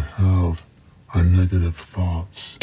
Have are negative thoughts.